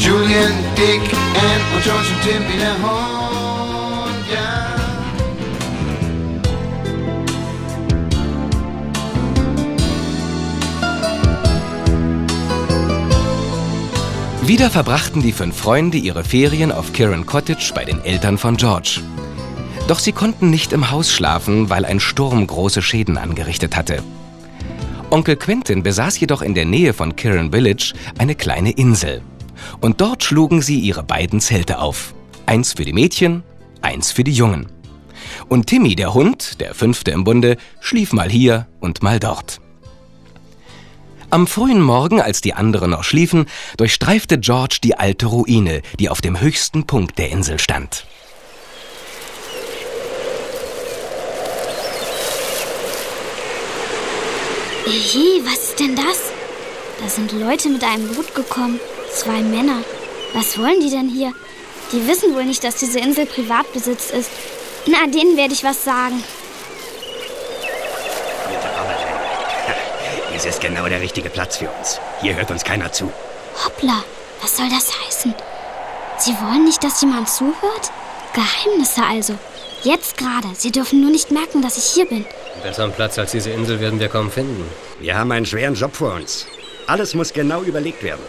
Julian, Dick, Anne und George und Timmy der Hund, ja. Wieder verbrachten die fünf Freunde ihre Ferien auf Kiran Cottage bei den Eltern von George. Doch sie konnten nicht im Haus schlafen, weil ein Sturm große Schäden angerichtet hatte. Onkel Quentin besaß jedoch in der Nähe von Kiran Village eine kleine Insel. Und dort schlugen sie ihre beiden Zelte auf. Eins für die Mädchen, eins für die Jungen. Und Timmy, der Hund, der fünfte im Bunde, schlief mal hier und mal dort. Am frühen Morgen, als die anderen noch schliefen, durchstreifte George die alte Ruine, die auf dem höchsten Punkt der Insel stand. Je, was ist denn das? Da sind Leute mit einem Boot gekommen. Zwei Männer. Was wollen die denn hier? Die wissen wohl nicht, dass diese Insel Privatbesitz ist. Na, denen werde ich was sagen. Dies ist genau der richtige Platz für uns. Hier hört uns keiner zu. Hoppla, was soll das heißen? Sie wollen nicht, dass jemand zuhört? Geheimnisse also. Jetzt gerade. Sie dürfen nur nicht merken, dass ich hier bin. Einen besseren Platz als diese Insel werden wir kaum finden. Wir haben einen schweren Job vor uns. Alles muss genau überlegt werden.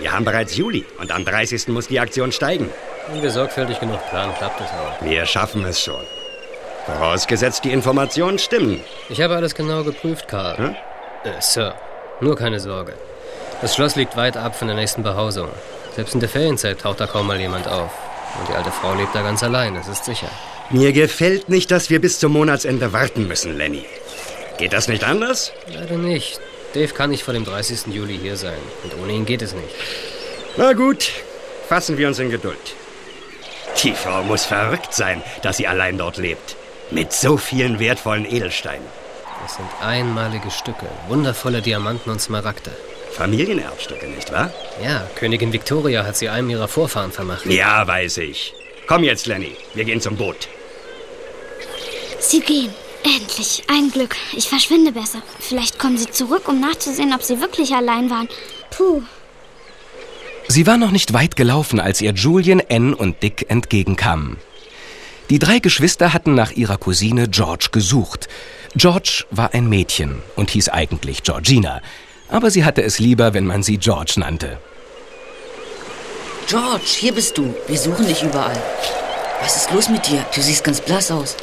Wir haben bereits Juli und am 30. muss die Aktion steigen. Wenn wir sorgfältig genug planen, klappt es auch. Wir schaffen es schon. Vorausgesetzt, die Informationen stimmen. Ich habe alles genau geprüft, Karl. Hm? Äh, Sir, nur keine Sorge. Das Schloss liegt weit ab von der nächsten Behausung. Selbst in der Ferienzeit taucht da kaum mal jemand auf. Und die alte Frau lebt da ganz allein, das ist sicher. Mir gefällt nicht, dass wir bis zum Monatsende warten müssen, Lenny. Geht das nicht anders? Leider nicht. Dave kann nicht vor dem 30. Juli hier sein. Und ohne ihn geht es nicht. Na gut, fassen wir uns in Geduld. Die Frau muss verrückt sein, dass sie allein dort lebt. Mit so vielen wertvollen Edelsteinen. Es sind einmalige Stücke, wundervolle Diamanten und Smaragde. Familienerbstücke, nicht wahr? Ja, Königin Victoria hat sie einem ihrer Vorfahren vermacht. Ja, weiß ich. Komm jetzt, Lenny. Wir gehen zum Boot. Sie gehen. Endlich. Ein Glück. Ich verschwinde besser. Vielleicht kommen sie zurück, um nachzusehen, ob sie wirklich allein waren. Puh. Sie war noch nicht weit gelaufen, als ihr Julian, Anne und Dick entgegenkamen. Die drei Geschwister hatten nach ihrer Cousine George gesucht. George war ein Mädchen und hieß eigentlich Georgina, aber sie hatte es lieber, wenn man sie George nannte. George, hier bist du. Wir suchen dich überall. Was ist los mit dir? Du siehst ganz blass aus.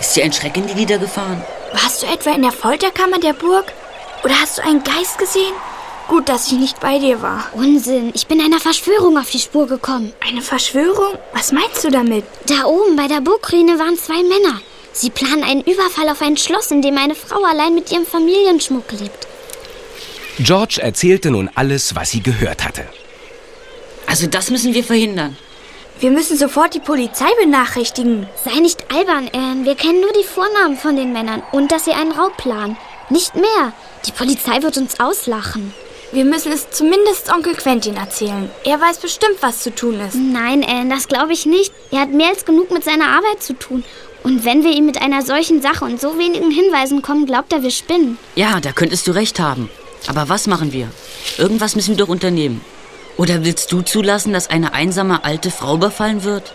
Ist dir ein Schreck in die Lieder gefahren? Warst du etwa in der Folterkammer der Burg? Oder hast du einen Geist gesehen? Gut, dass ich nicht bei dir war. Unsinn. Ich bin einer Verschwörung auf die Spur gekommen. Eine Verschwörung? Was meinst du damit? Da oben bei der Burgruine waren zwei Männer. Sie planen einen Überfall auf ein Schloss, in dem eine Frau allein mit ihrem Familienschmuck lebt. George erzählte nun alles, was sie gehört hatte. Also das müssen wir verhindern. Wir müssen sofort die Polizei benachrichtigen. Sei nicht albern, Anne. Wir kennen nur die Vornamen von den Männern und dass sie einen Raub planen. Nicht mehr. Die Polizei wird uns auslachen. Wir müssen es zumindest Onkel Quentin erzählen. Er weiß bestimmt, was zu tun ist. Nein, Anne, das glaube ich nicht. Er hat mehr als genug mit seiner Arbeit zu tun. Und wenn wir ihm mit einer solchen Sache und so wenigen Hinweisen kommen, glaubt er, wir spinnen. Ja, da könntest du recht haben. Aber was machen wir? Irgendwas müssen wir doch unternehmen. Oder willst du zulassen, dass eine einsame alte Frau überfallen wird?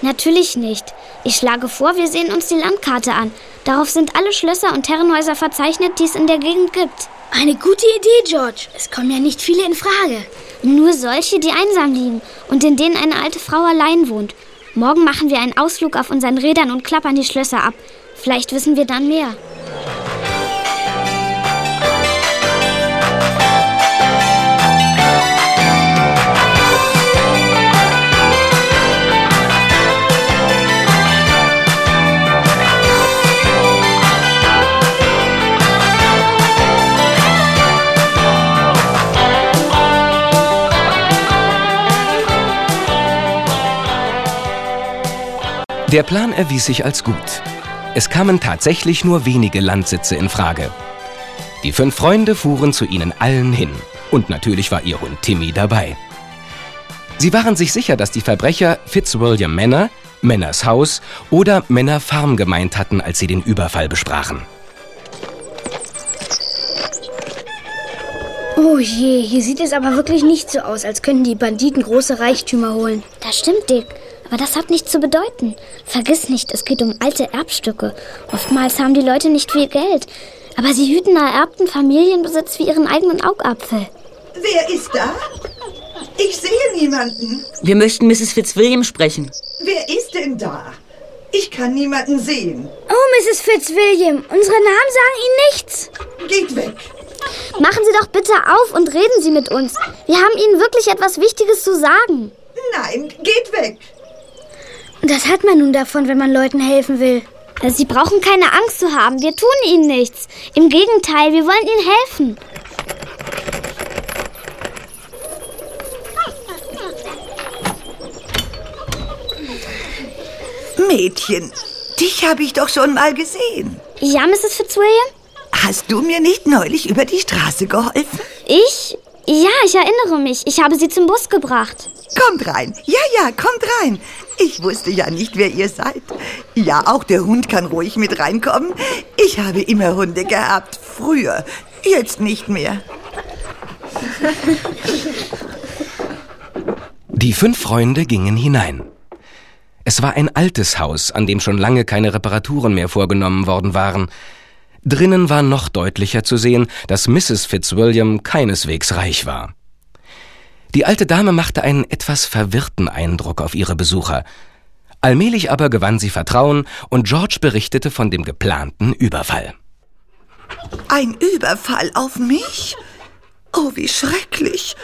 Natürlich nicht. Ich schlage vor, wir sehen uns die Landkarte an. Darauf sind alle Schlösser und Herrenhäuser verzeichnet, die es in der Gegend gibt. Eine gute Idee, George. Es kommen ja nicht viele in Frage. Nur solche, die einsam liegen und in denen eine alte Frau allein wohnt. Morgen machen wir einen Ausflug auf unseren Rädern und klappern die Schlösser ab. Vielleicht wissen wir dann mehr. Der Plan erwies sich als gut. Es kamen tatsächlich nur wenige Landsitze in Frage. Die fünf Freunde fuhren zu ihnen allen hin. Und natürlich war ihr Hund Timmy dabei. Sie waren sich sicher, dass die Verbrecher Fitzwilliam Manor, Männers Haus oder Männer Farm gemeint hatten, als sie den Überfall besprachen. Oh je, hier sieht es aber wirklich nicht so aus, als könnten die Banditen große Reichtümer holen. Das stimmt, Dick. Aber das hat nichts zu bedeuten. Vergiss nicht, es geht um alte Erbstücke. Oftmals haben die Leute nicht viel Geld. Aber sie hüten ererbten Familienbesitz wie ihren eigenen Augapfel. Wer ist da? Ich sehe niemanden. Wir möchten Mrs. Fitzwilliam sprechen. Wer ist denn da? Ich kann niemanden sehen. Oh, Mrs. Fitzwilliam, unsere Namen sagen Ihnen nichts. Geht weg. Machen Sie doch bitte auf und reden Sie mit uns. Wir haben Ihnen wirklich etwas Wichtiges zu sagen. Nein, geht weg. Das hat man nun davon, wenn man Leuten helfen will. Sie brauchen keine Angst zu haben. Wir tun Ihnen nichts. Im Gegenteil, wir wollen Ihnen helfen. Mädchen, dich habe ich doch schon mal gesehen. Ja, Mrs. Fitzwilliam? Hast du mir nicht neulich über die Straße geholfen? Ich? Ja, ich erinnere mich. Ich habe Sie zum Bus gebracht. Kommt rein. Ja, ja, kommt rein. Ich wusste ja nicht, wer ihr seid. Ja, auch der Hund kann ruhig mit reinkommen. Ich habe immer Hunde gehabt. Früher. Jetzt nicht mehr. Die fünf Freunde gingen hinein. Es war ein altes Haus, an dem schon lange keine Reparaturen mehr vorgenommen worden waren. Drinnen war noch deutlicher zu sehen, dass Mrs. Fitzwilliam keineswegs reich war. Die alte Dame machte einen etwas verwirrten Eindruck auf ihre Besucher. Allmählich aber gewann sie Vertrauen und George berichtete von dem geplanten Überfall. Ein Überfall auf mich? Oh, wie schrecklich.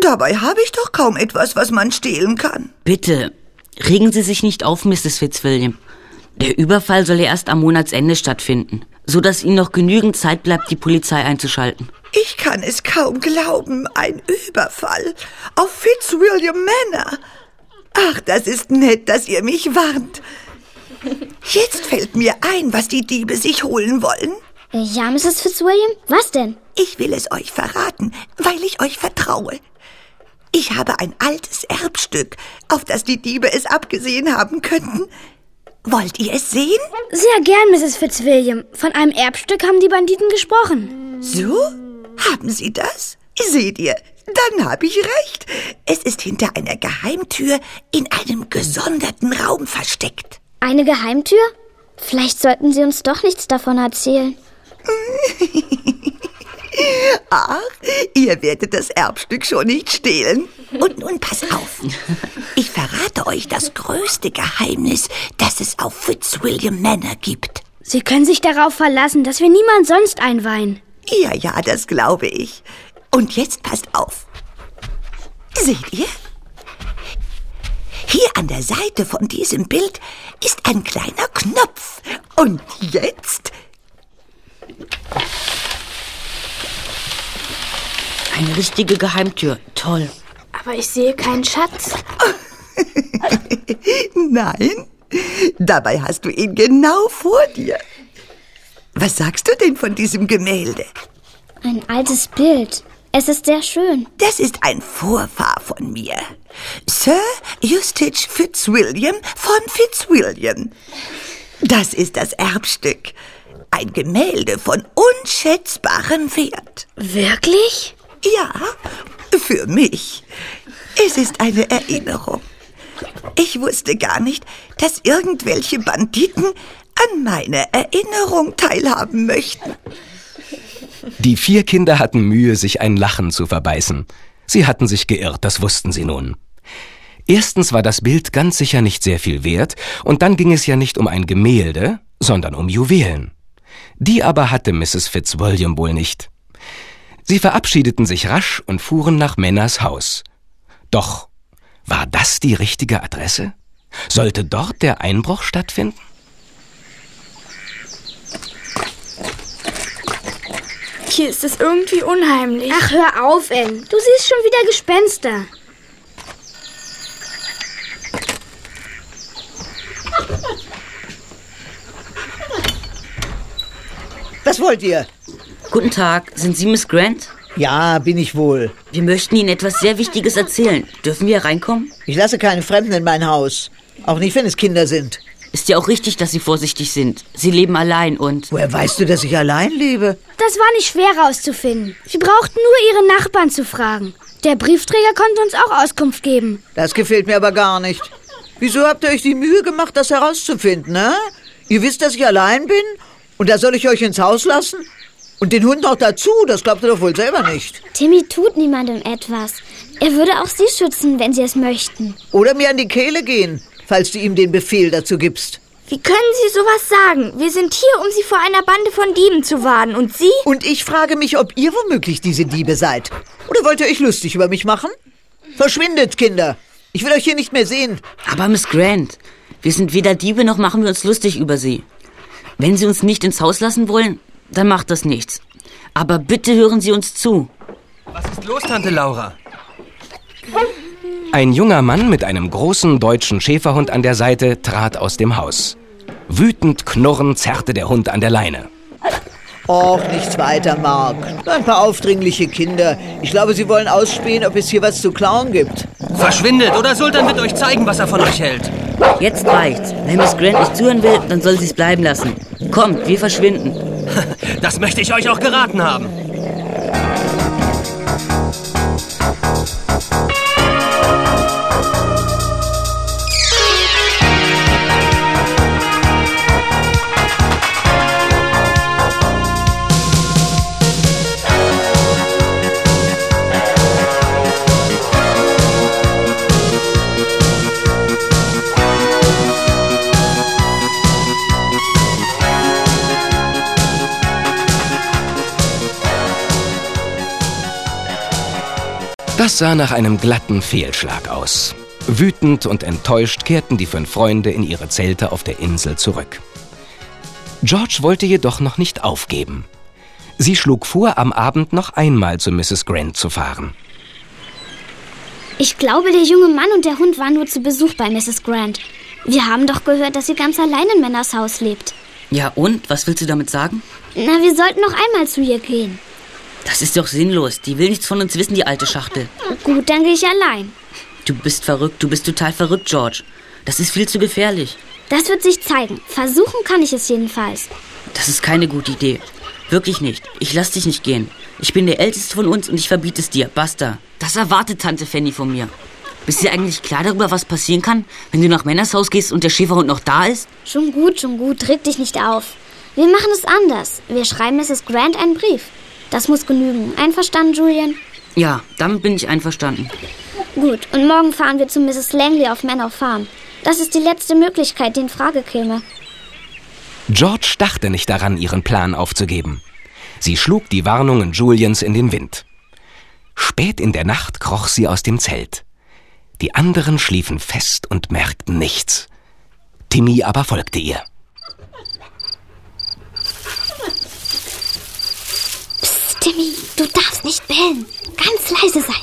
Dabei habe ich doch kaum etwas, was man stehlen kann. Bitte, regen Sie sich nicht auf, Mrs. Fitzwilliam. Der Überfall soll ja erst am Monatsende stattfinden, so dass Ihnen noch genügend Zeit bleibt, die Polizei einzuschalten. Ich kann es kaum glauben, ein Überfall auf Fitzwilliam Manor. Ach, das ist nett, dass ihr mich warnt. Jetzt fällt mir ein, was die Diebe sich holen wollen. Ja, Mrs. Fitzwilliam? Was denn? Ich will es euch verraten, weil ich euch vertraue. Ich habe ein altes Erbstück, auf das die Diebe es abgesehen haben könnten. Wollt ihr es sehen? Sehr gern, Mrs. Fitzwilliam. Von einem Erbstück haben die Banditen gesprochen. So? Haben sie das? Seht ihr, dann habe ich recht. Es ist hinter einer Geheimtür in einem gesonderten Raum versteckt. Eine Geheimtür? Vielleicht sollten Sie uns doch nichts davon erzählen. Ach, ihr werdet das Erbstück schon nicht stehlen. Und nun pass auf. Ich verrate euch das größte Geheimnis, das es auf Fitzwilliam Manor gibt. Sie können sich darauf verlassen, dass wir niemand sonst einweihen. Ja, ja, das glaube ich. Und jetzt passt auf. Seht ihr? Hier an der Seite von diesem Bild ist ein kleiner Knopf. Und jetzt Eine richtige Geheimtür. Toll. Aber ich sehe keinen Schatz. Nein, dabei hast du ihn genau vor dir. Was sagst du denn von diesem Gemälde? Ein altes Bild. Es ist sehr schön. Das ist ein Vorfahr von mir. Sir Eustace Fitzwilliam von Fitzwilliam. Das ist das Erbstück. Ein Gemälde von unschätzbarem Wert. Wirklich? Ja, für mich. Es ist eine Erinnerung. Ich wusste gar nicht, dass irgendwelche Banditen an meiner Erinnerung teilhaben möchten. Die vier Kinder hatten Mühe, sich ein Lachen zu verbeißen. Sie hatten sich geirrt, das wussten sie nun. Erstens war das Bild ganz sicher nicht sehr viel wert, und dann ging es ja nicht um ein Gemälde, sondern um Juwelen. Die aber hatte Mrs. Fitzwilliam wohl nicht. Sie verabschiedeten sich rasch und fuhren nach Männers Haus. Doch war das die richtige Adresse? Sollte dort der Einbruch stattfinden? Hier ist es irgendwie unheimlich. Ach, hör auf, Ann. Du siehst schon wieder Gespenster. Was wollt ihr? Guten Tag. Sind Sie Miss Grant? Ja, bin ich wohl. Wir möchten Ihnen etwas sehr Wichtiges erzählen. Dürfen wir reinkommen? Ich lasse keine Fremden in mein Haus. Auch nicht, wenn es Kinder sind. Ist ja auch richtig, dass Sie vorsichtig sind. Sie leben allein und. Woher weißt du, dass ich allein lebe? Das war nicht schwer rauszufinden. Sie brauchten nur ihre Nachbarn zu fragen. Der Briefträger konnte uns auch Auskunft geben. Das gefällt mir aber gar nicht. Wieso habt ihr euch die Mühe gemacht, das herauszufinden, ne? Ihr wisst, dass ich allein bin? Und da soll ich euch ins Haus lassen? Und den Hund noch dazu? Das glaubt ihr doch wohl selber nicht. Timmy tut niemandem etwas. Er würde auch Sie schützen, wenn Sie es möchten. Oder mir an die Kehle gehen, falls du ihm den Befehl dazu gibst. Wie können Sie sowas sagen? Wir sind hier, um Sie vor einer Bande von Dieben zu warnen. Und Sie? Und ich frage mich, ob ihr womöglich diese Diebe seid. Oder wollt ihr euch lustig über mich machen? Verschwindet, Kinder. Ich will euch hier nicht mehr sehen. Aber Miss Grant, wir sind weder Diebe noch machen wir uns lustig über Sie. Wenn Sie uns nicht ins Haus lassen wollen, dann macht das nichts. Aber bitte hören Sie uns zu. Was ist los, Tante Laura? Ein junger Mann mit einem großen deutschen Schäferhund an der Seite trat aus dem Haus. Wütend knurrend zerrte der Hund an der Leine. Och, nichts weiter, Mark. Ein paar aufdringliche Kinder. Ich glaube, sie wollen ausspähen, ob es hier was zu klauen gibt. Verschwindet oder Sultan wird euch zeigen, was er von euch hält. Jetzt reicht's. Wenn Miss Grant nicht zuhören will, dann soll sie es bleiben lassen. Kommt, wir verschwinden. Das möchte ich euch auch geraten haben. Das sah nach einem glatten Fehlschlag aus. Wütend und enttäuscht kehrten die fünf Freunde in ihre Zelte auf der Insel zurück. George wollte jedoch noch nicht aufgeben. Sie schlug vor, am Abend noch einmal zu Mrs. Grant zu fahren. Ich glaube, der junge Mann und der Hund waren nur zu Besuch bei Mrs. Grant. Wir haben doch gehört, dass sie ganz allein in Männers Haus lebt. Ja, und? Was willst du damit sagen? Na, wir sollten noch einmal zu ihr gehen. Das ist doch sinnlos. Die will nichts von uns wissen, die alte Schachtel. Gut, dann gehe ich allein. Du bist verrückt. Du bist total verrückt, George. Das ist viel zu gefährlich. Das wird sich zeigen. Versuchen kann ich es jedenfalls. Das ist keine gute Idee. Wirklich nicht. Ich lass dich nicht gehen. Ich bin der Älteste von uns und ich verbiete es dir. Basta. Das erwartet Tante Fanny von mir. Bist dir eigentlich klar darüber, was passieren kann, wenn du nach Männers Haus gehst und der Schäferhund noch da ist? Schon gut, schon gut. Reg dich nicht auf. Wir machen es anders. Wir schreiben Mrs. Grant einen Brief. Das muss genügen. Einverstanden, Julian? Ja, damit bin ich einverstanden. Gut, und morgen fahren wir zu Mrs. Langley auf Manor Farm. Das ist die letzte Möglichkeit, die in Frage käme. George dachte nicht daran, ihren Plan aufzugeben. Sie schlug die Warnungen Julians in den Wind. Spät in der Nacht kroch sie aus dem Zelt. Die anderen schliefen fest und merkten nichts. Timmy aber folgte ihr. Psst, Timmy, du darfst nicht bellen. Ganz leise sein.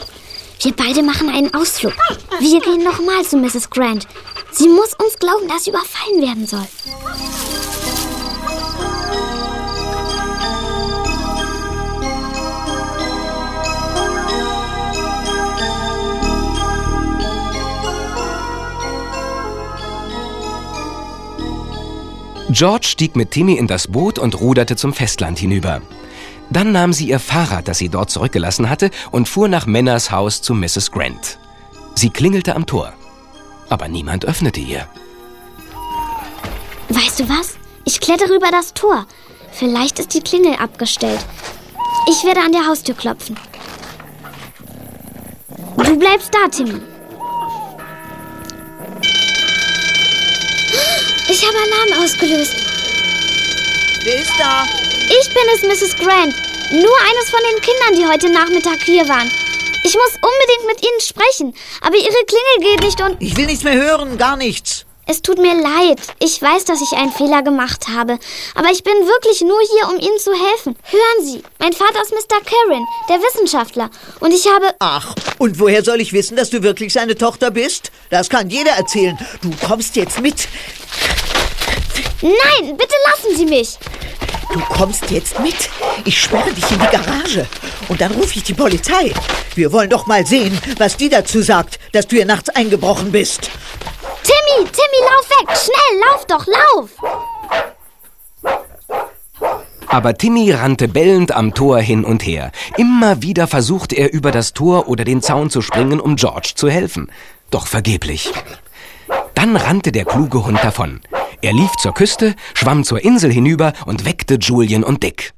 Wir beide machen einen Ausflug. Wir gehen nochmal zu Mrs. Grant. Sie muss uns glauben, dass sie überfallen werden soll. George stieg mit Timmy in das Boot und ruderte zum Festland hinüber. Dann nahm sie ihr Fahrrad, das sie dort zurückgelassen hatte, und fuhr nach Männers Haus zu Mrs. Grant. Sie klingelte am Tor. Aber niemand öffnete ihr. Weißt du was? Ich klettere über das Tor. Vielleicht ist die Klingel abgestellt. Ich werde an der Haustür klopfen. Du bleibst da, Timmy. Ich habe Alarm ausgelöst. Wer ist da? Ich bin es, Mrs. Grant. Nur eines von den Kindern, die heute Nachmittag hier waren. Ich muss unbedingt mit ihnen sprechen, aber ihre Klingel geht nicht und... Ich will nichts mehr hören, gar nichts. Es tut mir leid. Ich weiß, dass ich einen Fehler gemacht habe. Aber ich bin wirklich nur hier, um Ihnen zu helfen. Hören Sie, mein Vater ist Mr. Karen, der Wissenschaftler. Und ich habe... Ach, und woher soll ich wissen, dass du wirklich seine Tochter bist? Das kann jeder erzählen. Du kommst jetzt mit. Nein, bitte lassen Sie mich. Du kommst jetzt mit. Ich sperre dich in die Garage. Und dann rufe ich die Polizei. Wir wollen doch mal sehen, was die dazu sagt, dass du hier nachts eingebrochen bist. Timmy, Timmy, lauf weg! Schnell, lauf doch, lauf! Aber Timmy rannte bellend am Tor hin und her. Immer wieder versuchte er über das Tor oder den Zaun zu springen, um George zu helfen. Doch vergeblich. Dann rannte der kluge Hund davon. Er lief zur Küste, schwamm zur Insel hinüber und weckte Julian und Dick.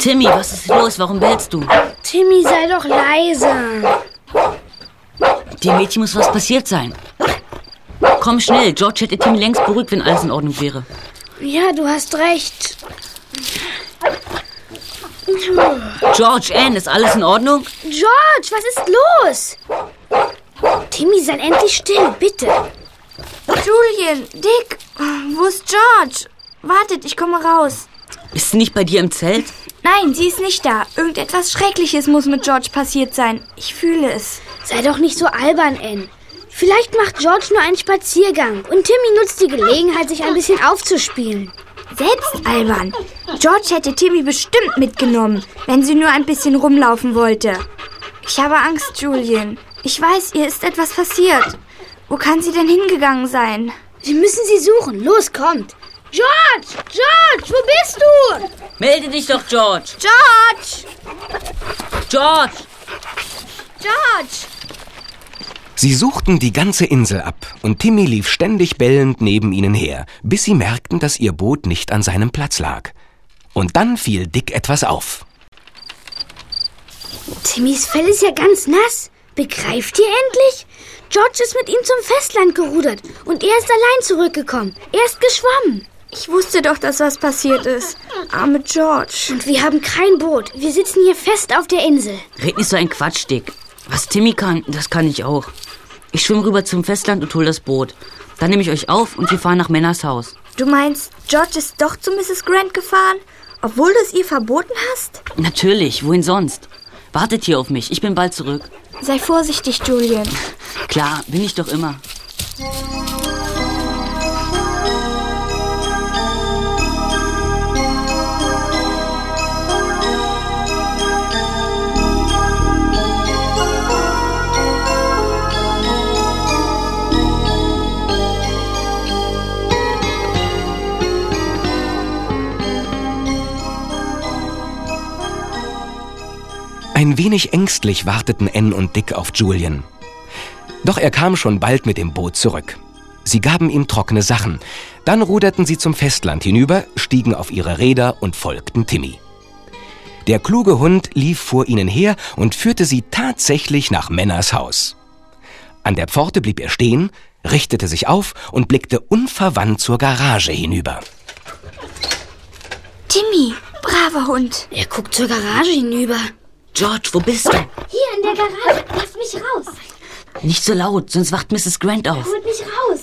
Timmy, was ist los? Warum bellst du? Timmy, sei doch leise. Dem Mädchen muss was passiert sein. Komm schnell, George hätte Timmy längst beruhigt, wenn alles in Ordnung wäre. Ja, du hast recht. George, Anne, ist alles in Ordnung? George, was ist los? Timmy, sei endlich still, bitte. Julian, Dick, wo ist George? Wartet, ich komme raus. Ist sie nicht bei dir im Zelt? Nein, sie ist nicht da. Irgendetwas Schreckliches muss mit George passiert sein. Ich fühle es. Sei doch nicht so albern, Ann. Vielleicht macht George nur einen Spaziergang und Timmy nutzt die Gelegenheit, sich ein bisschen aufzuspielen. Selbst albern. George hätte Timmy bestimmt mitgenommen, wenn sie nur ein bisschen rumlaufen wollte. Ich habe Angst, Julian. Ich weiß, ihr ist etwas passiert. Wo kann sie denn hingegangen sein? Wir müssen sie suchen. Los, kommt. George! George, wo bist du? Melde dich doch, George. George! George! George! Sie suchten die ganze Insel ab und Timmy lief ständig bellend neben ihnen her, bis sie merkten, dass ihr Boot nicht an seinem Platz lag. Und dann fiel Dick etwas auf. Timmys Fell ist ja ganz nass. Begreift ihr endlich? George ist mit ihm zum Festland gerudert und er ist allein zurückgekommen. Er ist geschwommen. Ich wusste doch, dass was passiert ist. Arme George. Und wir haben kein Boot. Wir sitzen hier fest auf der Insel. Red nicht so ein Quatsch, Dick. Was Timmy kann, das kann ich auch. Ich schwimme rüber zum Festland und hol das Boot. Dann nehme ich euch auf und wir fahren nach Männers Haus. Du meinst, George ist doch zu Mrs. Grant gefahren, obwohl du es ihr verboten hast? Natürlich, wohin sonst? Wartet hier auf mich, ich bin bald zurück. Sei vorsichtig, Julian. Klar, bin ich doch immer. Ein wenig ängstlich warteten Ann und Dick auf Julian. Doch er kam schon bald mit dem Boot zurück. Sie gaben ihm trockene Sachen. Dann ruderten sie zum Festland hinüber, stiegen auf ihre Räder und folgten Timmy. Der kluge Hund lief vor ihnen her und führte sie tatsächlich nach Männers Haus. An der Pforte blieb er stehen, richtete sich auf und blickte unverwandt zur Garage hinüber. Timmy, braver Hund. Er guckt zur Garage hinüber. George, wo bist du? Hier in der Garage. Lass mich raus. Nicht so laut, sonst wacht Mrs. Grant auf. Holt mich raus.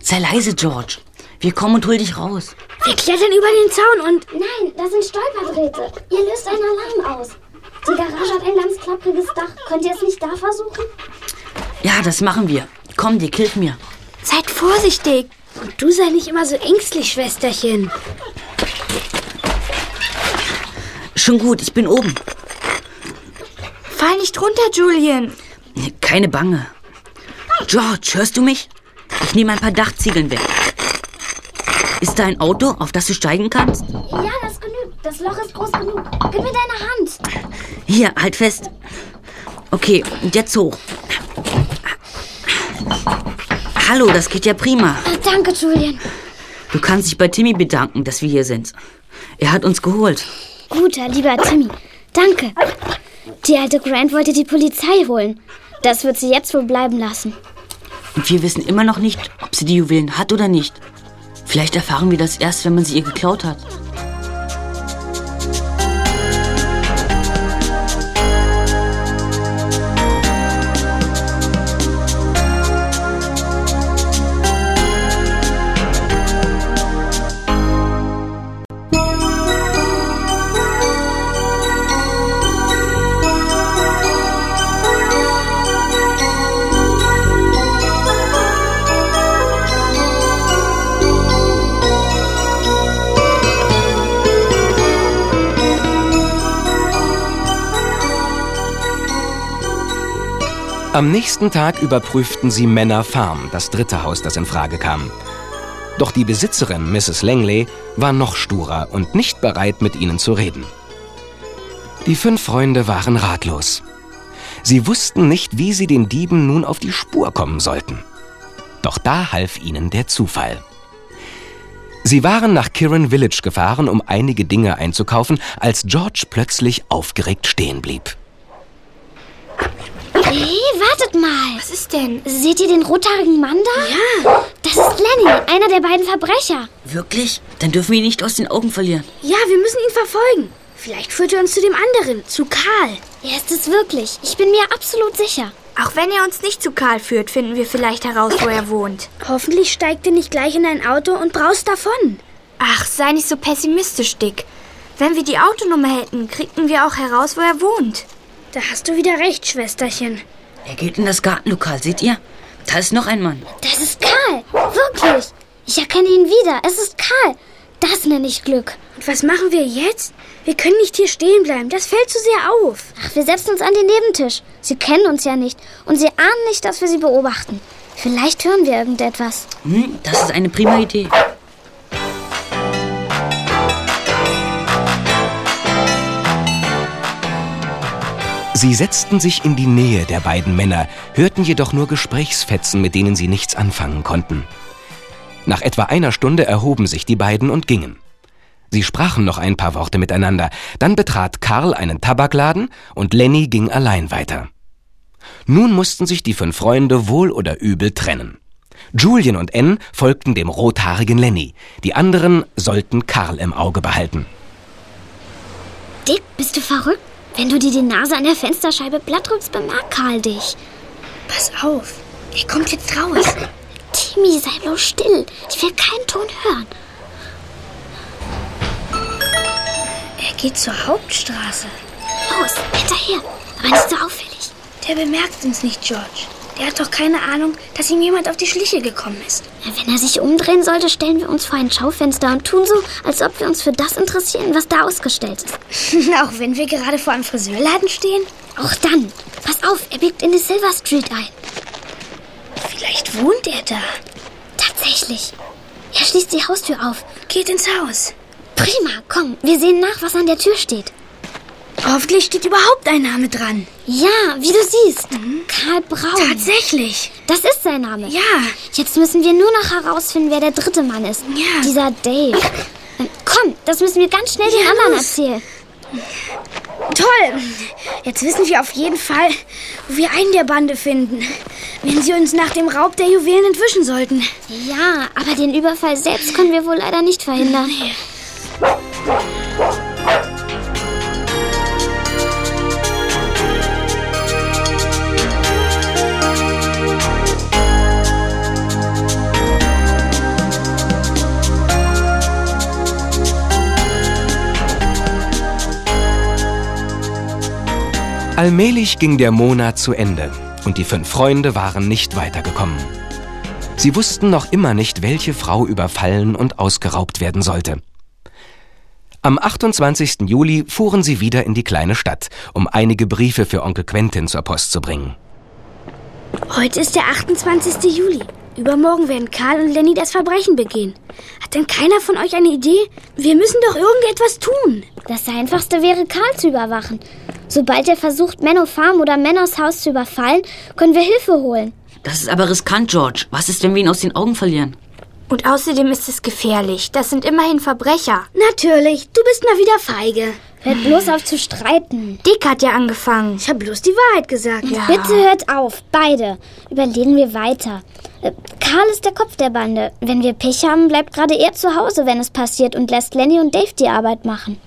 Sei leise, George. Wir kommen und hol dich raus. Wir klettern über den Zaun und... Nein, da sind Stolperdrähte. Ihr löst einen Alarm aus. Die Garage hat ein ganz klappriges Dach. Könnt ihr es nicht da versuchen? Ja, das machen wir. Komm, Dick, hilf mir. Seid vorsichtig. Und du sei nicht immer so ängstlich, Schwesterchen. Schon gut, ich bin oben. Fall nicht runter, Julian. Keine Bange. George, hörst du mich? Ich nehme ein paar Dachziegeln weg. Ist da ein Auto, auf das du steigen kannst? Ja, das genügt. Das Loch ist groß genug. Gib mir deine Hand. Hier, halt fest. Okay, und jetzt hoch. Hallo, das geht ja prima. Danke, Julian. Du kannst dich bei Timmy bedanken, dass wir hier sind. Er hat uns geholt. Guter, lieber Timmy. Danke. Die alte Grant wollte die Polizei holen. Das wird sie jetzt wohl bleiben lassen. Und wir wissen immer noch nicht, ob sie die Juwelen hat oder nicht. Vielleicht erfahren wir das erst, wenn man sie ihr geklaut hat. Am nächsten Tag überprüften sie Manor Farm, das dritte Haus, das in Frage kam. Doch die Besitzerin, Mrs. Langley, war noch sturer und nicht bereit, mit ihnen zu reden. Die fünf Freunde waren ratlos. Sie wussten nicht, wie sie den Dieben nun auf die Spur kommen sollten. Doch da half ihnen der Zufall. Sie waren nach Kirin Village gefahren, um einige Dinge einzukaufen, als George plötzlich aufgeregt stehen blieb. Hey, wartet mal. Was ist denn? Seht ihr den rothaarigen Mann da? Ja. Das ist Lenny, einer der beiden Verbrecher. Wirklich? Dann dürfen wir ihn nicht aus den Augen verlieren. Ja, wir müssen ihn verfolgen. Vielleicht führt er uns zu dem anderen, zu Karl. Er ist es wirklich. Ich bin mir absolut sicher. Auch wenn er uns nicht zu Karl führt, finden wir vielleicht heraus, wo er wohnt. Hoffentlich steigt er nicht gleich in ein Auto und braust davon. Ach, sei nicht so pessimistisch, Dick. Wenn wir die Autonummer hätten, kriegten wir auch heraus, wo er wohnt. Da hast du wieder recht, Schwesterchen. Er geht in das Gartenlokal, seht ihr? Da ist noch ein Mann. Das ist Karl. Wirklich. Ich erkenne ihn wieder. Es ist Karl. Das nenne ich Glück. Und was machen wir jetzt? Wir können nicht hier stehen bleiben. Das fällt zu sehr auf. Ach, wir setzen uns an den Nebentisch. Sie kennen uns ja nicht. Und sie ahnen nicht, dass wir sie beobachten. Vielleicht hören wir irgendetwas. Hm, das ist eine prima Idee. Sie setzten sich in die Nähe der beiden Männer, hörten jedoch nur Gesprächsfetzen, mit denen sie nichts anfangen konnten. Nach etwa einer Stunde erhoben sich die beiden und gingen. Sie sprachen noch ein paar Worte miteinander, dann betrat Karl einen Tabakladen und Lenny ging allein weiter. Nun mussten sich die fünf Freunde wohl oder übel trennen. Julian und Ann folgten dem rothaarigen Lenny, die anderen sollten Karl im Auge behalten. Dick, bist du verrückt? Wenn du dir die Nase an der Fensterscheibe platt drückst, bemerkt Karl dich. Pass auf, er kommt jetzt raus. Timmy, sei bloß still. Ich will keinen Ton hören. Er geht zur Hauptstraße. Los, hinterher. Aber nicht so auffällig. Der bemerkt uns nicht, George. Der hat doch keine Ahnung, dass ihm jemand auf die Schliche gekommen ist. Wenn er sich umdrehen sollte, stellen wir uns vor ein Schaufenster und tun so, als ob wir uns für das interessieren, was da ausgestellt ist. Auch wenn wir gerade vor einem Friseurladen stehen? Auch dann. Pass auf, er biegt in die Silver Street ein. Vielleicht wohnt er da. Tatsächlich. Er schließt die Haustür auf. Geht ins Haus. Prima, komm, wir sehen nach, was an der Tür steht. Hoffentlich steht überhaupt ein Name dran. Ja, wie du siehst. Mhm. Karl Braun. Tatsächlich. Das ist sein Name. Ja. Jetzt müssen wir nur noch herausfinden, wer der dritte Mann ist. Ja. Dieser Dave. Komm, das müssen wir ganz schnell den Ja, anderen los. erzählen. Toll. Jetzt wissen wir auf jeden Fall, wo wir einen der Bande finden. Wenn sie uns nach dem Raub der Juwelen entwischen sollten. Ja, aber den Überfall selbst können wir wohl leider nicht verhindern. Allmählich ging der Monat zu Ende und die fünf Freunde waren nicht weitergekommen. Sie wussten noch immer nicht, welche Frau überfallen und ausgeraubt werden sollte. Am 28. Juli fuhren sie wieder in die kleine Stadt, um einige Briefe für Onkel Quentin zur Post zu bringen. Heute ist der 28. Juli. Übermorgen werden Karl und Lenny das Verbrechen begehen. Hat denn keiner von euch eine Idee? Wir müssen doch irgendetwas tun. Das Einfachste wäre, Karl zu überwachen. Sobald er versucht, Menno Farm oder Mennos Haus zu überfallen, können wir Hilfe holen. Das ist aber riskant, George. Was ist, wenn wir ihn aus den Augen verlieren? Und außerdem ist es gefährlich. Das sind immerhin Verbrecher. Natürlich, du bist mal wieder feige. Hört bloß auf zu streiten. Dick hat ja angefangen. Ich habe bloß die Wahrheit gesagt. Bitte hört auf, beide. Überlegen wir weiter. Äh, Karl ist der Kopf der Bande. Wenn wir Pech haben, bleibt gerade er zu Hause, wenn es passiert, und lässt Lenny und Dave die Arbeit machen.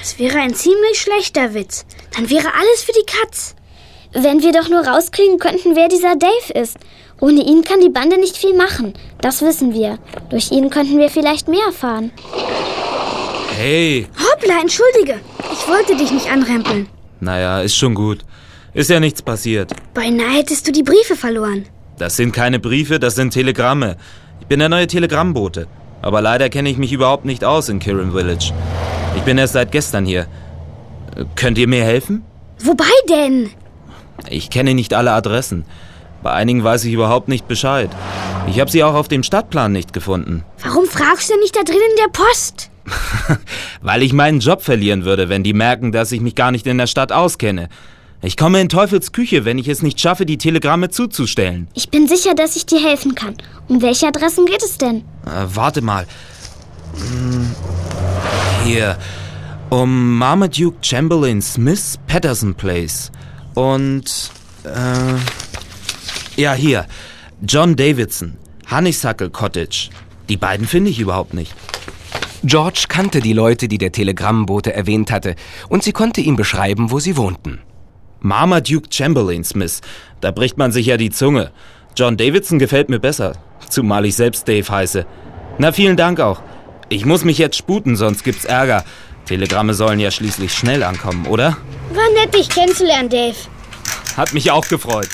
Das wäre ein ziemlich schlechter Witz. Dann wäre alles für die Katz. Wenn wir doch nur rauskriegen könnten, wer dieser Dave ist. Ohne ihn kann die Bande nicht viel machen. Das wissen wir. Durch ihn könnten wir vielleicht mehr erfahren. Hey, Hoppla, entschuldige. Ich wollte dich nicht anrempeln. naja, ist schon gut. Ist ja nichts passiert. Beinahe hättest du die Briefe verloren. Das sind keine Briefe, das sind Telegramme. Ich bin der neue Telegrammbote. Aber leider kenne ich mich überhaupt nicht aus in Kirin Village. Ich bin erst seit gestern hier. Könnt ihr mir helfen? Wobei denn? Ich kenne nicht alle Adressen. Bei einigen weiß ich überhaupt nicht Bescheid. Ich habe sie auch auf dem Stadtplan nicht gefunden. Warum fragst du nicht da drin in der Post? Weil ich meinen Job verlieren würde, wenn die merken, dass ich mich gar nicht in der Stadt auskenne. Ich komme in Teufels Küche, wenn ich es nicht schaffe, die Telegramme zuzustellen. Ich bin sicher, dass ich dir helfen kann. Um welche Adressen geht es denn? Äh, warte mal. Hm, hier. Um Marmaduke Chamberlain Smith Patterson Place. Und. Äh, ja, hier. John Davidson. Honeysuckle Cottage. Die beiden finde ich überhaupt nicht. George kannte die Leute, die der Telegrammbote erwähnt hatte, und sie konnte ihm beschreiben, wo sie wohnten. Marmaduke Chamberlain Smith. Da bricht man sich ja die Zunge. John Davidson gefällt mir besser. Zumal ich selbst Dave heiße. Na, vielen Dank auch. Ich muss mich jetzt sputen, sonst gibt's Ärger. Telegramme sollen ja schließlich schnell ankommen, oder? War nett, dich kennenzulernen, Dave. Hat mich auch gefreut.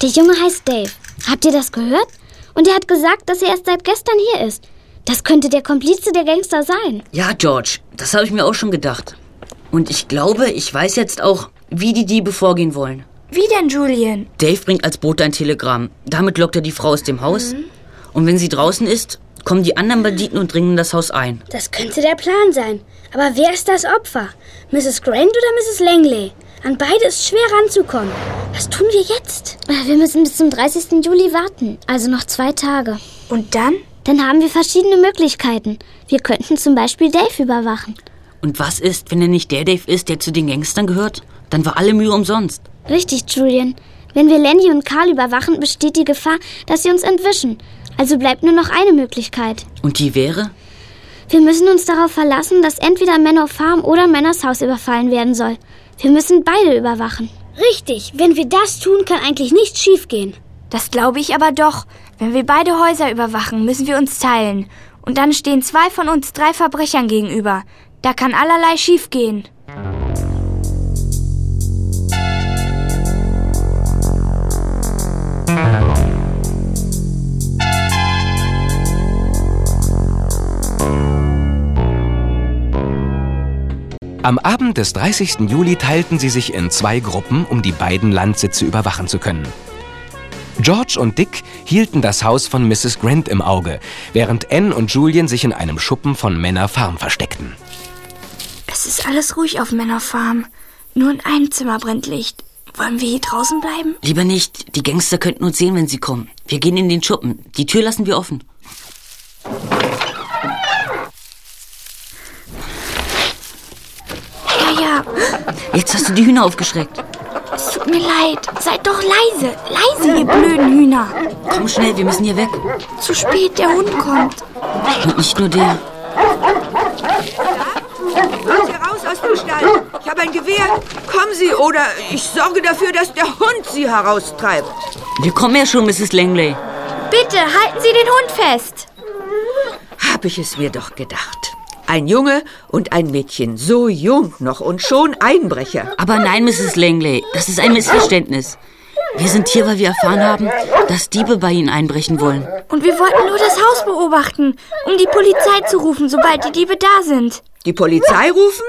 Der Junge heißt Dave. Habt ihr das gehört? Und er hat gesagt, dass er erst seit gestern hier ist. Das könnte der Komplize der Gangster sein. Ja, George, das habe ich mir auch schon gedacht. Und ich glaube, ich weiß jetzt auch, wie die Diebe vorgehen wollen. Wie denn, Julian? Dave bringt als Bote ein Telegramm. Damit lockt er die Frau aus dem Haus. Und wenn sie draußen ist, kommen die anderen Banditen und dringen in das Haus ein. Das könnte der Plan sein. Aber wer ist das Opfer? Mrs. Grant oder Mrs. Langley? An beide ist schwer ranzukommen. Was tun wir jetzt? Äh, Wir müssen bis zum 30. Juli warten, also noch zwei Tage. Und dann? Dann haben wir verschiedene Möglichkeiten. Wir könnten zum Beispiel Dave überwachen. Und was ist, wenn er nicht der Dave ist, der zu den Gangstern gehört? Dann war alle Mühe umsonst. Richtig, Julian. Wenn wir Lenny und Karl überwachen, besteht die Gefahr, dass sie uns entwischen. Also bleibt nur noch eine Möglichkeit. Und die wäre? Wir müssen uns darauf verlassen, dass entweder Manor Farm oder Manors Haus überfallen werden soll. Wir müssen beide überwachen. Richtig, wenn wir das tun, kann eigentlich nichts schiefgehen. Das glaube ich aber doch. Wenn wir beide Häuser überwachen, müssen wir uns teilen. Und dann stehen zwei von uns drei Verbrechern gegenüber. Da kann allerlei schiefgehen. Am Abend des 30. Juli teilten sie sich in zwei Gruppen, um die beiden Landsitze überwachen zu können. George und Dick hielten das Haus von Mrs. Grant im Auge, während Anne und Julian sich in einem Schuppen von Manor Farm versteckten. Es ist alles ruhig auf Manor Farm. Nur in einem Zimmer brennt Licht. Wollen wir hier draußen bleiben? Lieber nicht. Die Gangster könnten uns sehen, wenn sie kommen. Wir gehen in den Schuppen. Die Tür lassen wir offen. Ja, ja. Jetzt hast du die Hühner aufgeschreckt. Es tut mir leid. Seid doch leise. Leise, ihr blöden Hühner. Komm schnell, wir müssen hier weg. Zu spät, der Hund kommt. Und nicht nur der. Kommen Sie raus aus dem Stall. Ich habe ein Gewehr. Kommen Sie oder ich sorge dafür, dass der Hund Sie heraustreibt. Wir kommen ja schon, Mrs. Langley. Bitte, halten Sie den Hund fest. Hab ich es mir doch gedacht. Ein Junge und ein Mädchen, so jung noch und schon Einbrecher. Aber nein, Mrs. Langley, das ist ein Missverständnis. Wir sind hier, weil wir erfahren haben, dass Diebe bei Ihnen einbrechen wollen. Und wir wollten nur das Haus beobachten, um die Polizei zu rufen, sobald die Diebe da sind. Die Polizei rufen?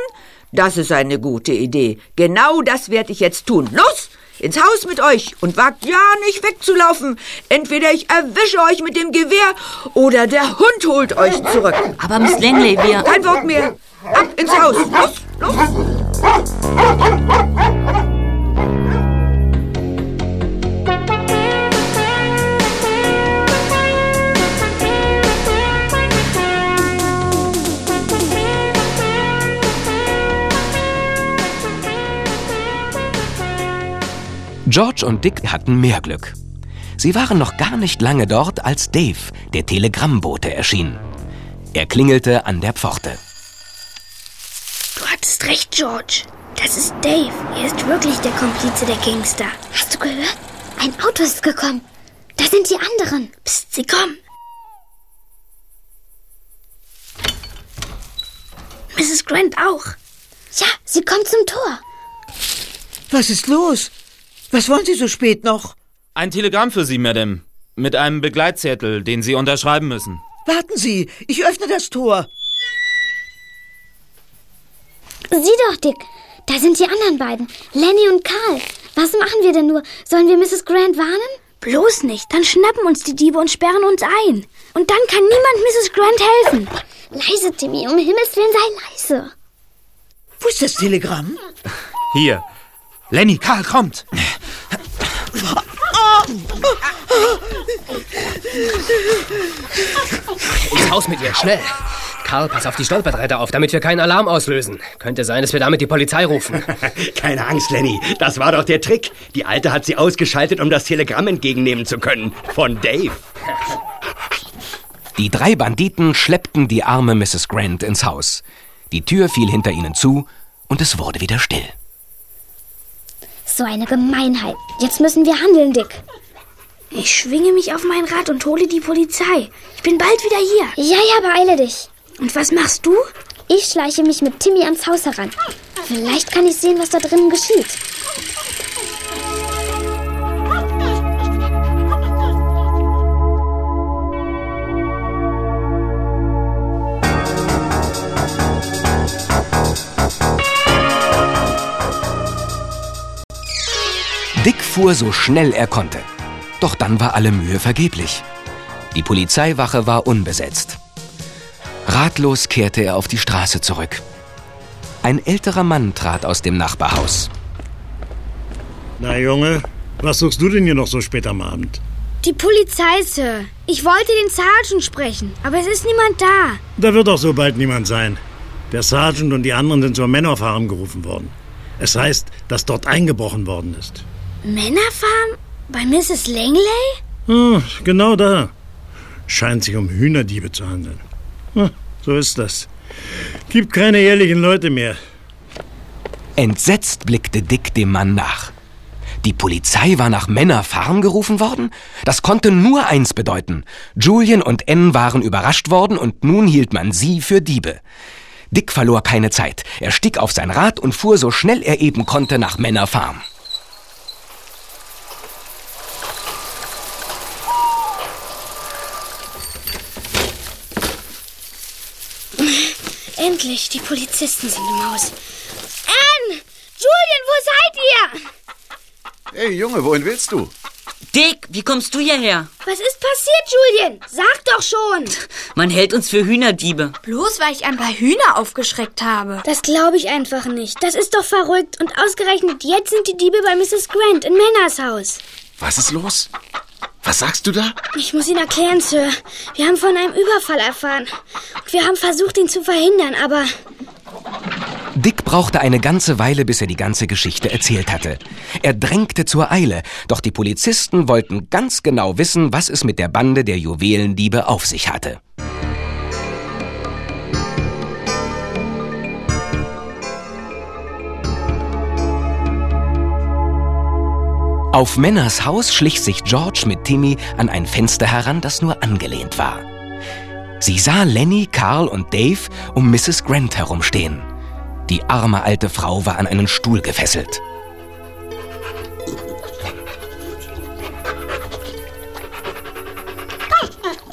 Das ist eine gute Idee. Genau das werde ich jetzt tun. Los, ins Haus mit euch und wagt ja nicht wegzulaufen. Entweder ich erwische euch mit dem Gewehr oder der Hund holt euch zurück. Aber Miss Langley, wir... Kein Wort mehr. Ab ins Haus. Los, los. George und Dick hatten mehr Glück. Sie waren noch gar nicht lange dort, als Dave, der Telegrammbote, erschien. Er klingelte an der Pforte. Du hattest recht, George. Das ist Dave. Er ist wirklich der Komplize der Gangster. Hast du gehört? Ein Auto ist gekommen. Da sind die anderen. Psst, sie kommen. Mrs. Grant auch. Ja, sie kommt zum Tor. Was ist los? Was wollen Sie so spät noch? Ein Telegramm für Sie, Madame. Mit einem Begleitzettel, den Sie unterschreiben müssen. Warten Sie, ich öffne das Tor. Sieh doch, Dick. Da sind die anderen beiden, Lenny und Karl. Was machen wir denn nur? Sollen wir Mrs. Grant warnen? Bloß nicht. Dann schnappen uns die Diebe und sperren uns ein. Und dann kann niemand Mrs. Grant helfen. Leise, Timmy, um Himmels Willen sei leise. Wo ist das Telegramm? Hier. Lenny, Karl kommt. Ins Haus mit ihr, schnell. Karl, pass auf die Stolpertreter auf, damit wir keinen Alarm auslösen. Könnte sein, dass wir damit die Polizei rufen. Keine Angst, Lenny. Das war doch der Trick. Die Alte hat sie ausgeschaltet, um das Telegramm entgegennehmen zu können. Von Dave. Die drei Banditen schleppten die arme Mrs. Grant ins Haus. Die Tür fiel hinter ihnen zu und es wurde wieder still. So eine Gemeinheit. Jetzt müssen wir handeln, Dick. Ich schwinge mich auf mein Rad und hole die Polizei. Ich bin bald wieder hier. Ja, ja, beeile dich. Und was machst du? Ich schleiche mich mit Timmy ans Haus heran. Vielleicht kann ich sehen, was da drinnen geschieht. Fuhr so schnell er konnte. Doch dann war alle Mühe vergeblich. Die Polizeiwache war unbesetzt. Ratlos kehrte er auf die Straße zurück. Ein älterer Mann trat aus dem Nachbarhaus. Na Junge, was suchst du denn hier noch so spät am Abend? Die Polizei, Sir. Ich wollte den Sergeant sprechen, aber es ist niemand da. Da wird auch so bald niemand sein. Der Sergeant und die anderen sind zur Manor Farm gerufen worden. Es heißt, dass dort eingebrochen worden ist. Männerfarm? Bei Mrs. Langley? Hm, genau da. Scheint sich um Hühnerdiebe zu handeln. Hm, so ist das. Gibt keine ehrlichen Leute mehr. Entsetzt blickte Dick dem Mann nach. Die Polizei war nach Männer Farm gerufen worden? Das konnte nur eins bedeuten. Julian und Ann waren überrascht worden und nun hielt man sie für Diebe. Dick verlor keine Zeit. Er stieg auf sein Rad und fuhr so schnell er eben konnte nach Männer Farm. Endlich, die Polizisten sind im Haus. Anne! Julian, wo seid ihr? Hey Junge, wohin willst du? Dick, wie kommst du hierher? Was ist passiert, Julian? Sag doch schon. Man hält uns für Hühnerdiebe. Bloß weil ich ein paar Hühner aufgeschreckt habe. Das glaube ich einfach nicht. Das ist doch verrückt. Und ausgerechnet jetzt sind die Diebe bei Mrs. Grant in Manners Haus. Was ist los? Was sagst du da? Ich muss Ihnen erklären, Sir. Wir haben von einem Überfall erfahren. Und wir haben versucht, ihn zu verhindern, aber Dick brauchte eine ganze Weile, bis er die ganze Geschichte erzählt hatte. Er drängte zur Eile, doch die Polizisten wollten ganz genau wissen, was es mit der Bande der Juwelendiebe auf sich hatte. Auf Männers Haus schlich sich George mit Timmy an ein Fenster heran, das nur angelehnt war. Sie sah Lenny, Carl und Dave um Mrs. Grant herumstehen. Die arme alte Frau war an einen Stuhl gefesselt.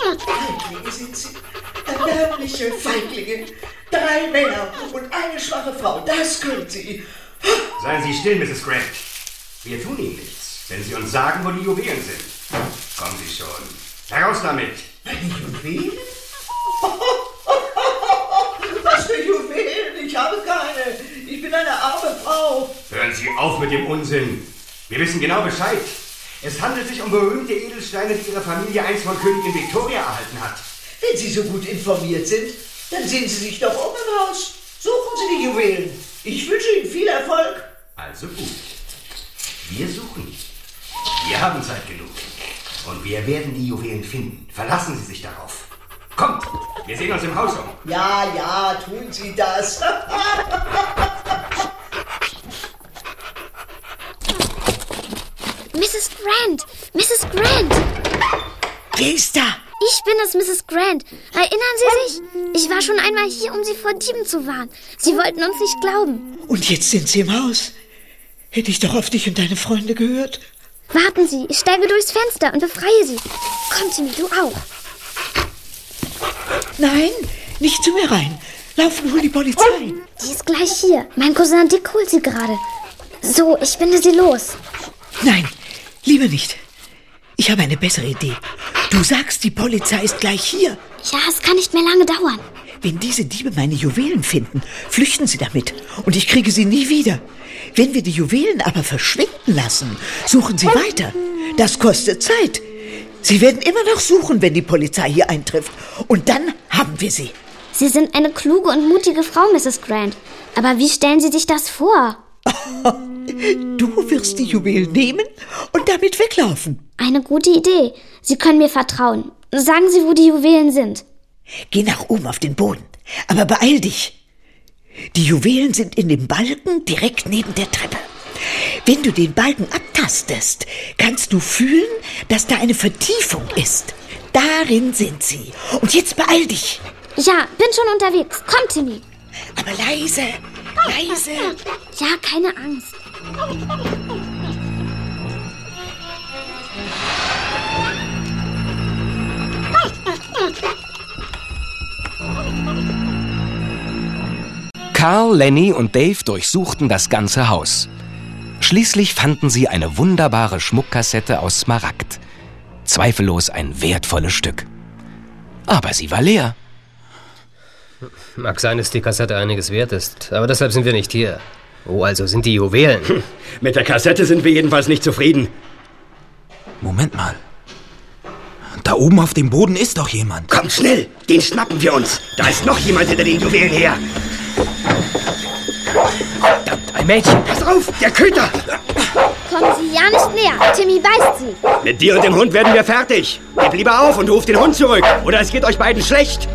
Feiglinge sind sie. Erbärmliche Feiglinge. Drei Männer und eine schwache Frau, das können sie. Seien Sie still, Mrs. Grant. Wir tun Ihnen nichts, wenn Sie uns sagen, wo die Juwelen sind. Kommen Sie schon. Heraus damit. Meine Juwelen? Was für Juwelen? Ich habe keine. Ich bin eine arme Frau. Hören Sie auf mit dem Unsinn. Wir wissen genau Bescheid. Es handelt sich um berühmte Edelsteine, die Ihre Familie einst von Königin Victoria erhalten hat. Wenn Sie so gut informiert sind, dann sehen Sie sich doch um im Haus. Suchen Sie die Juwelen. Ich wünsche Ihnen viel Erfolg. Also gut. Wir suchen. Wir haben Zeit genug. Und wir werden die Juwelen finden. Verlassen Sie sich darauf. Kommt, wir sehen uns im Haus um. Ja, ja, tun Sie das. Mrs. Grant! Mrs. Grant! Wer ist da? Ich bin es, Mrs. Grant. Erinnern Sie sich? Ich war schon einmal hier, um Sie vor Dieben zu warnen. Sie wollten uns nicht glauben. Und jetzt sind Sie im Haus. Hätte ich doch auf dich und deine Freunde gehört. Warten Sie, ich steige durchs Fenster und befreie Sie. Komm, Timmy, du auch. Nein, nicht zu mir rein. Lauf und hol die Polizei. Die ist gleich hier. Mein Cousin Dick holt sie gerade. So, ich binde sie los. Nein, lieber nicht. Ich habe eine bessere Idee. Du sagst, die Polizei ist gleich hier. Ja, es kann nicht mehr lange dauern. Wenn diese Diebe meine Juwelen finden, flüchten sie damit. Und ich kriege sie nie wieder. Wenn wir die Juwelen aber verschwinden lassen, suchen sie weiter. Das kostet Zeit. Sie werden immer noch suchen, wenn die Polizei hier eintrifft. Und dann haben wir sie. Sie sind eine kluge und mutige Frau, Mrs. Grant. Aber wie stellen Sie sich das vor? Du wirst die Juwelen nehmen und damit weglaufen. Eine gute Idee. Sie können mir vertrauen. Sagen Sie, wo die Juwelen sind. Geh nach oben auf den Boden. Aber beeil dich. Die Juwelen sind in dem Balken direkt neben der Treppe. Wenn du den Balken abtastest, kannst du fühlen, dass da eine Vertiefung ist. Darin sind sie. Und jetzt beeil dich. Ja, bin schon unterwegs. Komm, Timmy. Aber leise, leise. Ja, keine Angst. Carl, Lenny und Dave durchsuchten das ganze Haus. Schließlich fanden sie eine wunderbare Schmuckkassette aus Smaragd. Zweifellos ein wertvolles Stück. Aber sie war leer. Mag sein, dass die Kassette einiges wert ist, aber deshalb sind wir nicht hier. Wo also sind die Juwelen? Mit der Kassette sind wir jedenfalls nicht zufrieden. Moment mal. Da oben auf dem Boden ist doch jemand. Kommt schnell, den schnappen wir uns. Da ist noch jemand hinter den Juwelen her. Ein Mädchen. Pass auf, der Köter. Kommen Sie ja nicht näher. Timmy beißt Sie. Mit dir und dem Hund werden wir fertig. Gib lieber auf und ruf den Hund zurück. Oder es geht euch beiden schlecht.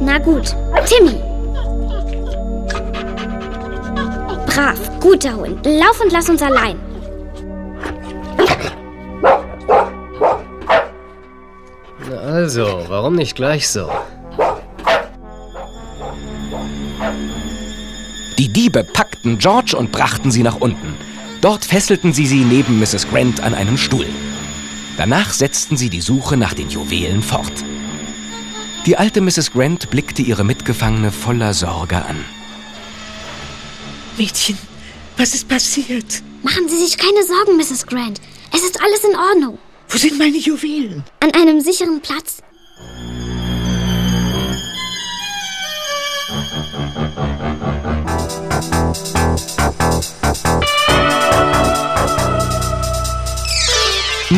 Na gut. Timmy. Brav, guter Hund. Lauf und lass uns allein. Na Also, warum nicht gleich so? Die Diebe packten George und brachten sie nach unten. Dort fesselten sie sie neben Mrs. Grant an einen Stuhl. Danach setzten sie die Suche nach den Juwelen fort. Die alte Mrs. Grant blickte ihre Mitgefangene voller Sorge an. Mädchen, was ist passiert? Machen Sie sich keine Sorgen, Mrs. Grant. Es ist alles in Ordnung. Wo sind meine Juwelen? An einem sicheren Platz.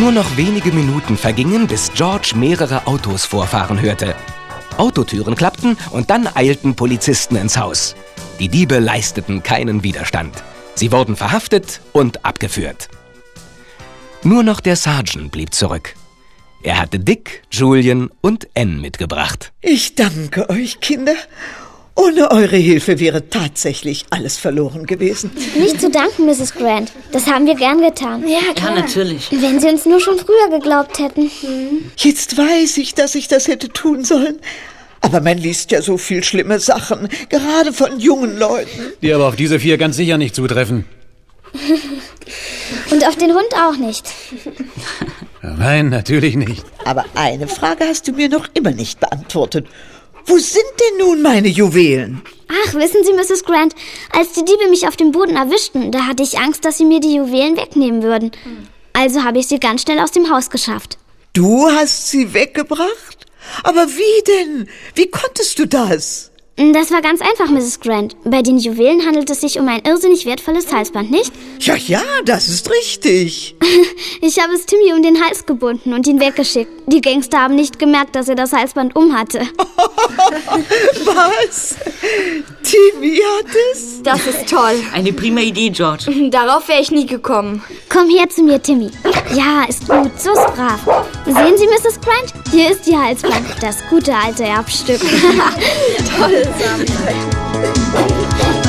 Nur noch wenige Minuten vergingen, bis George mehrere Autos vorfahren hörte. Autotüren klappten und dann eilten Polizisten ins Haus. Die Diebe leisteten keinen Widerstand. Sie wurden verhaftet und abgeführt. Nur noch der Sergeant blieb zurück. Er hatte Dick, Julian und Ann mitgebracht. Ich danke euch, Kinder. Ohne eure Hilfe wäre tatsächlich alles verloren gewesen. Nicht zu danken, Mrs. Grant. Das haben wir gern getan. Ja, Ja, natürlich. Wenn Sie uns nur schon früher geglaubt hätten. Jetzt weiß ich, dass ich das hätte tun sollen. Aber man liest ja so viel schlimme Sachen, gerade von jungen Leuten. Die aber auf diese vier ganz sicher nicht zutreffen. Und auf den Hund auch nicht. Nein, natürlich nicht. Aber eine Frage hast du mir noch immer nicht beantwortet. Wo sind denn nun meine Juwelen? Ach, wissen Sie, Mrs. Grant, als die Diebe mich auf dem Boden erwischten, da hatte ich Angst, dass sie mir die Juwelen wegnehmen würden. Also habe ich sie ganz schnell aus dem Haus geschafft. Du hast sie weggebracht? Aber wie denn? Wie konntest du das? Das war ganz einfach, Mrs. Grant. Bei den Juwelen handelt es sich um ein irrsinnig wertvolles Halsband, nicht? Ja, ja, das ist richtig. Ich habe es Timmy um den Hals gebunden und ihn weggeschickt. Die Gangster haben nicht gemerkt, dass er das Halsband umhatte. Was? Timmy hat es? Das ist toll. Eine prima Idee, George. Darauf wäre ich nie gekommen. Komm her zu mir, Timmy. Ja, ist gut, so ist brav. Sehen Sie, Mrs. Grant? Hier ist Ihr Halsband. Das gute alte Erbstück. Toll, zusammen.